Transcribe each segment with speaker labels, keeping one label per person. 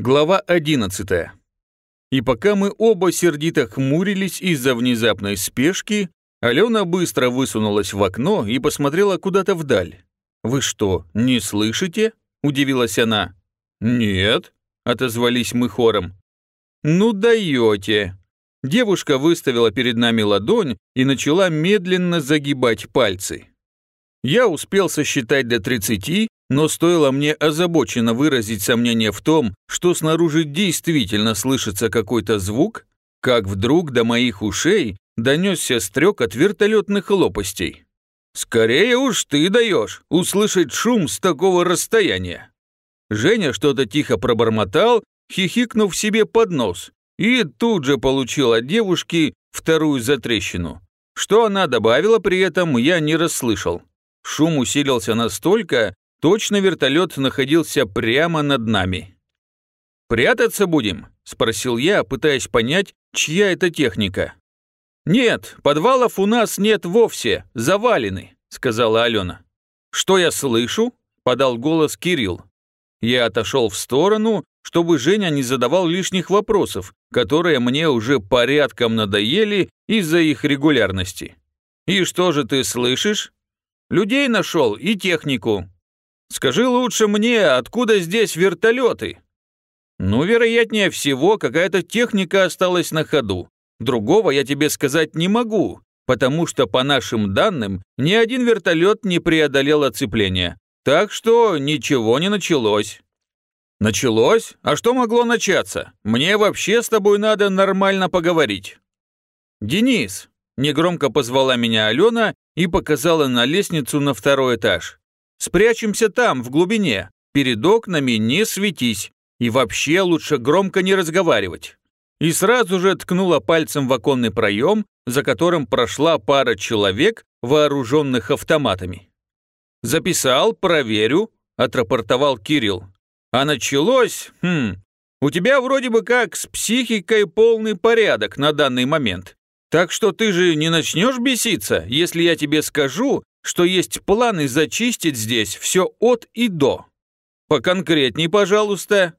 Speaker 1: Глава 11. И пока мы оба сердито хмурились из-за внезапной спешки, Алена быстро высунулась в окно и посмотрела куда-то вдаль. «Вы что, не слышите?» – удивилась она. «Нет», – отозвались мы хором. «Ну даете!» Девушка выставила перед нами ладонь и начала медленно загибать пальцы. Я успел сосчитать до 30 но стоило мне озабоченно выразить сомнение в том, что снаружи действительно слышится какой-то звук, как вдруг до моих ушей донесся стрек от вертолетных лопастей. «Скорее уж ты даешь услышать шум с такого расстояния!» Женя что-то тихо пробормотал, хихикнув себе под нос, и тут же получил от девушки вторую затрещину. Что она добавила при этом, я не расслышал. Шум усилился настолько, Точно вертолет находился прямо над нами. «Прятаться будем?» – спросил я, пытаясь понять, чья это техника. «Нет, подвалов у нас нет вовсе, завалены», – сказала Алена. «Что я слышу?» – подал голос Кирилл. Я отошел в сторону, чтобы Женя не задавал лишних вопросов, которые мне уже порядком надоели из-за их регулярности. «И что же ты слышишь?» «Людей нашел и технику», Скажи лучше мне, откуда здесь вертолеты?» «Ну, вероятнее всего, какая-то техника осталась на ходу. Другого я тебе сказать не могу, потому что, по нашим данным, ни один вертолет не преодолел оцепление. Так что ничего не началось». «Началось? А что могло начаться? Мне вообще с тобой надо нормально поговорить». «Денис», – негромко позвала меня Алена и показала на лестницу на второй этаж. Спрячемся там, в глубине. Перед окнами не светись. И вообще лучше громко не разговаривать. И сразу же ткнула пальцем в оконный проем, за которым прошла пара человек, вооруженных автоматами. «Записал, проверю», – отрапортовал Кирилл. «А началось, хм, у тебя вроде бы как с психикой полный порядок на данный момент. Так что ты же не начнешь беситься, если я тебе скажу, что есть планы зачистить здесь все от и до. Поконкретней, пожалуйста.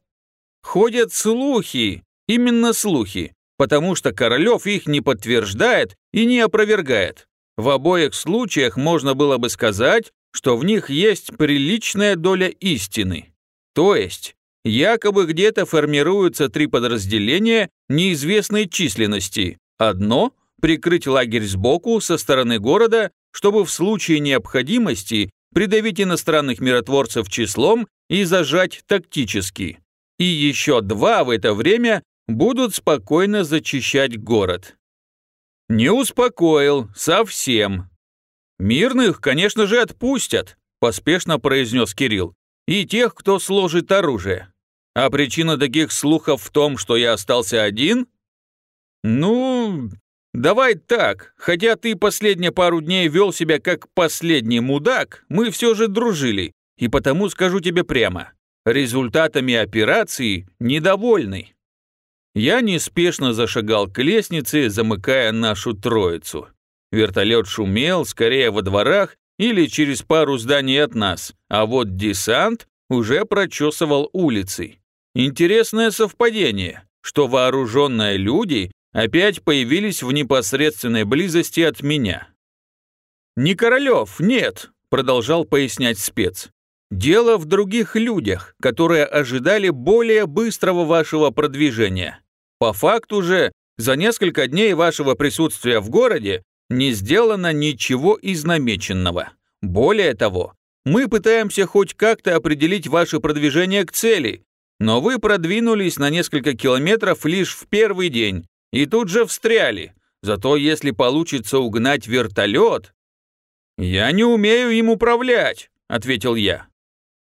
Speaker 1: Ходят слухи, именно слухи, потому что Королев их не подтверждает и не опровергает. В обоих случаях можно было бы сказать, что в них есть приличная доля истины. То есть, якобы где-то формируются три подразделения неизвестной численности. Одно – прикрыть лагерь сбоку со стороны города чтобы в случае необходимости придавить иностранных миротворцев числом и зажать тактически. И еще два в это время будут спокойно зачищать город. Не успокоил, совсем. Мирных, конечно же, отпустят, поспешно произнес Кирилл, и тех, кто сложит оружие. А причина таких слухов в том, что я остался один? Ну, «Давай так, хотя ты последние пару дней вел себя как последний мудак, мы все же дружили, и потому скажу тебе прямо, результатами операции недовольны». Я неспешно зашагал к лестнице, замыкая нашу троицу. Вертолет шумел, скорее во дворах или через пару зданий от нас, а вот десант уже прочесывал улицы. Интересное совпадение, что вооруженные люди опять появились в непосредственной близости от меня. «Не Королев, нет», – продолжал пояснять спец. «Дело в других людях, которые ожидали более быстрого вашего продвижения. По факту же, за несколько дней вашего присутствия в городе не сделано ничего из намеченного. Более того, мы пытаемся хоть как-то определить ваше продвижение к цели, но вы продвинулись на несколько километров лишь в первый день, и тут же встряли. Зато если получится угнать вертолет... «Я не умею им управлять», — ответил я.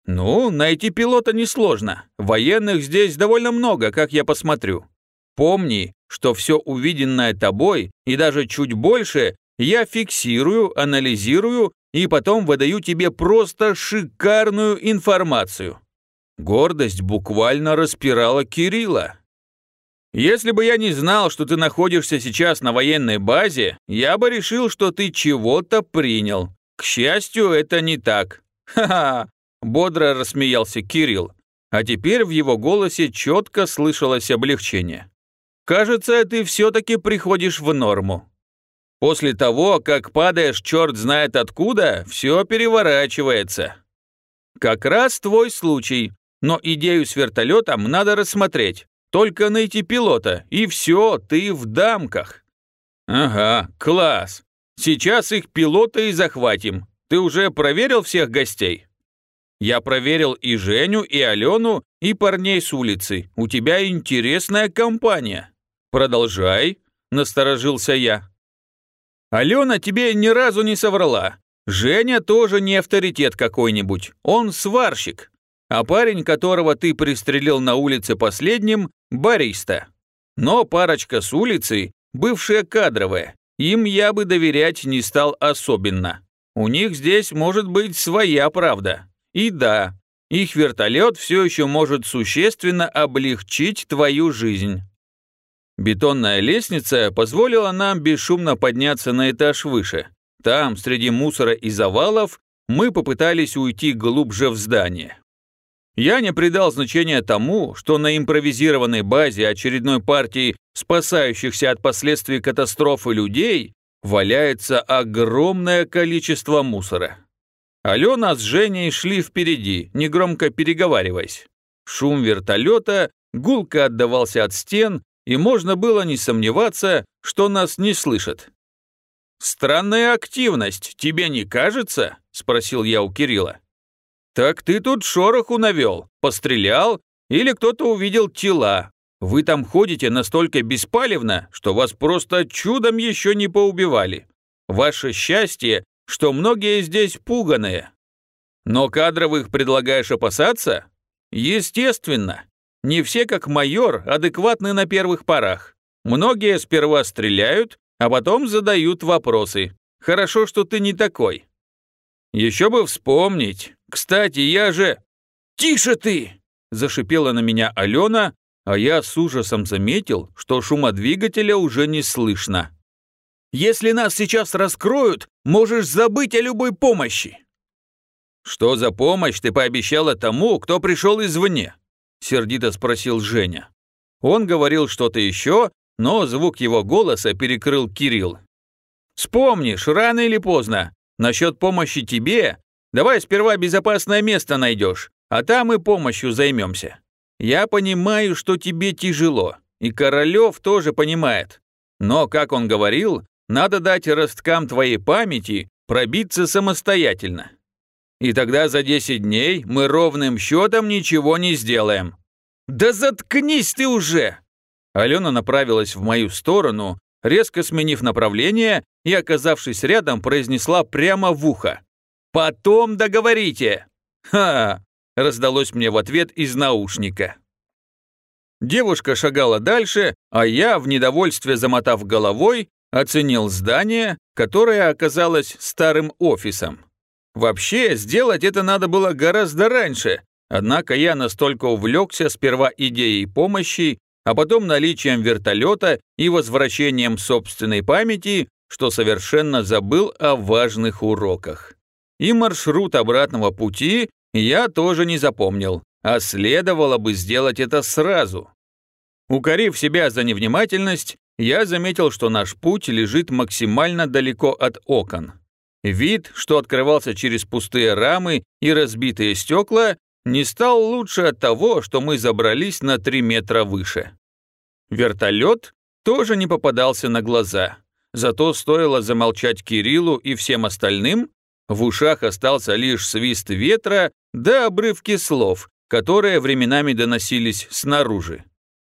Speaker 1: «Ну, найти пилота несложно. Военных здесь довольно много, как я посмотрю. Помни, что все увиденное тобой, и даже чуть больше, я фиксирую, анализирую и потом выдаю тебе просто шикарную информацию». Гордость буквально распирала Кирилла. Если бы я не знал, что ты находишься сейчас на военной базе, я бы решил, что ты чего-то принял. К счастью, это не так. Ха-ха, бодро рассмеялся Кирилл. а теперь в его голосе четко слышалось облегчение. «Кажется, ты все-таки приходишь в норму. После того, как падаешь черт знает откуда, все переворачивается. Как раз твой случай, но идею с вертолетом надо рассмотреть. Только найти пилота, и все, ты в дамках». «Ага, класс. Сейчас их пилота и захватим. Ты уже проверил всех гостей?» «Я проверил и Женю, и Алену, и парней с улицы. У тебя интересная компания». «Продолжай», — насторожился я. «Алена тебе ни разу не соврала. Женя тоже не авторитет какой-нибудь, он сварщик. А парень, которого ты пристрелил на улице последним, бариста. Но парочка с улицы, бывшая кадровая, им я бы доверять не стал особенно. У них здесь может быть своя правда. И да, их вертолет все еще может существенно облегчить твою жизнь. Бетонная лестница позволила нам бесшумно подняться на этаж выше. Там, среди мусора и завалов, мы попытались уйти глубже в здание. Я не придал значения тому, что на импровизированной базе очередной партии спасающихся от последствий катастрофы людей валяется огромное количество мусора. Алена с Женей шли впереди, негромко переговариваясь. Шум вертолета гулко отдавался от стен, и можно было не сомневаться, что нас не слышат. «Странная активность, тебе не кажется?» – спросил я у Кирилла. «Так ты тут шороху навел, пострелял, или кто-то увидел тела. Вы там ходите настолько беспалевно, что вас просто чудом еще не поубивали. Ваше счастье, что многие здесь пуганые. Но кадровых предлагаешь опасаться? Естественно. Не все, как майор, адекватны на первых порах. Многие сперва стреляют, а потом задают вопросы. Хорошо, что ты не такой. Еще бы вспомнить. Кстати, я же... «Тише ты!» – зашипела на меня Алена, а я с ужасом заметил, что шума двигателя уже не слышно. «Если нас сейчас раскроют, можешь забыть о любой помощи!» «Что за помощь ты пообещала тому, кто пришел извне?» – сердито спросил Женя. Он говорил что-то еще, но звук его голоса перекрыл Кирилл. «Вспомнишь, рано или поздно, насчет помощи тебе, давай сперва безопасное место найдешь, а там и помощью займемся. Я понимаю, что тебе тяжело, и Королев тоже понимает. Но, как он говорил, надо дать росткам твоей памяти пробиться самостоятельно. И тогда за 10 дней мы ровным счетом ничего не сделаем. Да заткнись ты уже! Алена направилась в мою сторону, резко сменив направление и, оказавшись рядом, произнесла прямо в ухо. «Потом договорите!» «Ха!» – раздалось мне в ответ из наушника. Девушка шагала дальше, а я, в недовольстве замотав головой, оценил здание, которое оказалось старым офисом. Вообще, сделать это надо было гораздо раньше, однако я настолько увлекся сперва идеей помощи, а потом наличием вертолета и возвращением собственной памяти, что совершенно забыл о важных уроках. И маршрут обратного пути я тоже не запомнил, а следовало бы сделать это сразу. Укорив себя за невнимательность, я заметил, что наш путь лежит максимально далеко от окон. Вид, что открывался через пустые рамы и разбитые стекла, не стал лучше от того, что мы забрались на 3 метра выше. Вертолет тоже не попадался на глаза. Зато стоило замолчать Кириллу и всем остальным, в ушах остался лишь свист ветра да обрывки слов, которые временами доносились снаружи.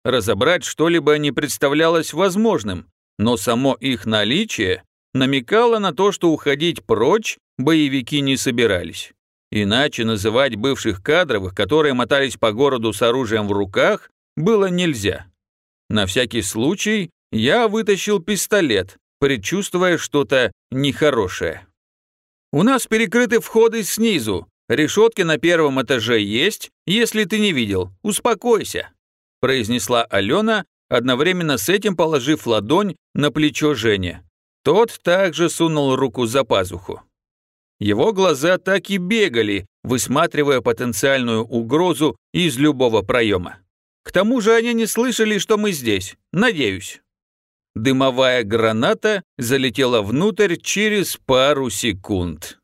Speaker 1: Разобрать что-либо не представлялось возможным, но само их наличие намекало на то, что уходить прочь боевики не собирались. Иначе называть бывших кадровых, которые мотались по городу с оружием в руках, было нельзя. На всякий случай я вытащил пистолет, предчувствуя что-то нехорошее. «У нас перекрыты входы снизу. Решетки на первом этаже есть, если ты не видел. Успокойся», произнесла Алена, одновременно с этим положив ладонь на плечо Жене. Тот также сунул руку за пазуху. Его глаза так и бегали, высматривая потенциальную угрозу из любого проема. К тому же они не слышали, что мы здесь, надеюсь. Дымовая граната залетела внутрь через пару секунд.